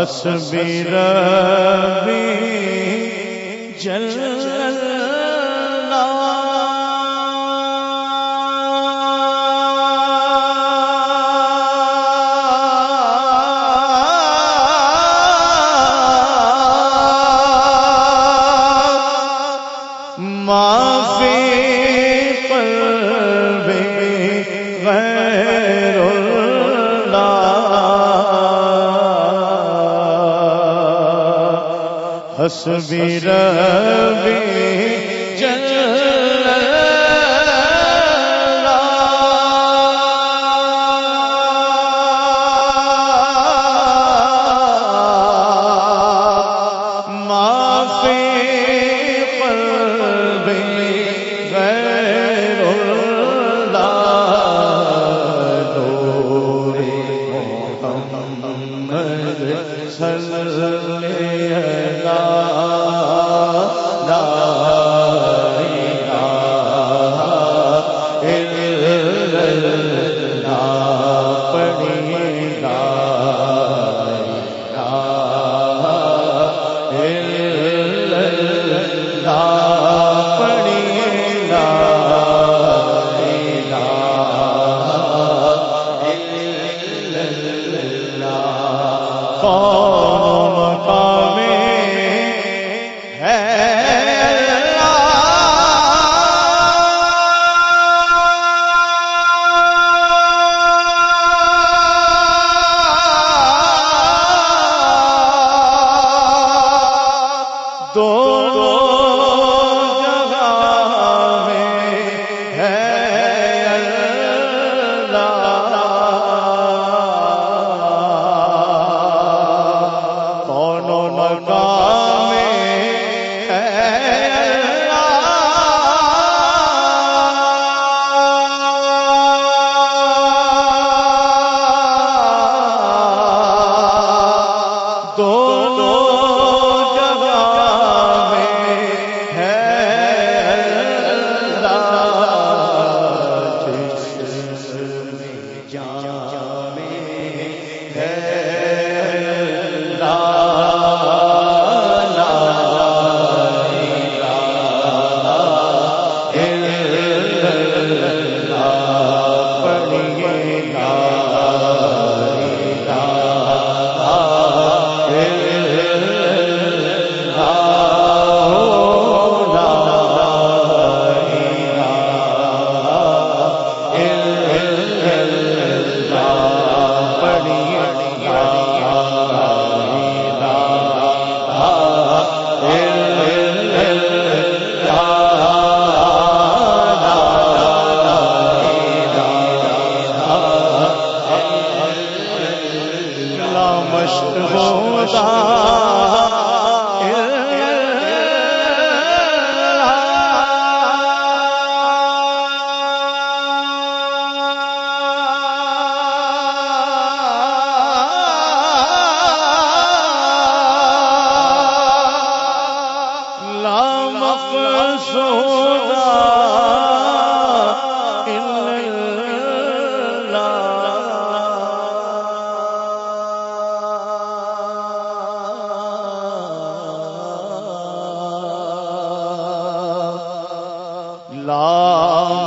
حسبی ربی حسبی ربی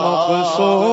مقصود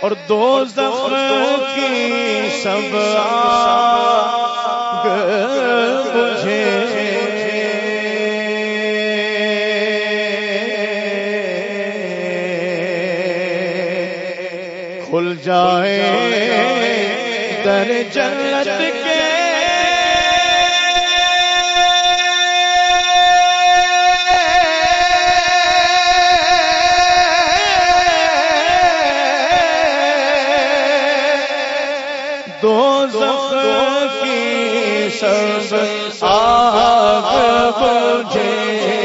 اور دو زخم کی سب مجھے کھل جائے۔ در جنت کے دو زخم کی سب آگ بجھے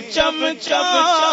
چم چمچا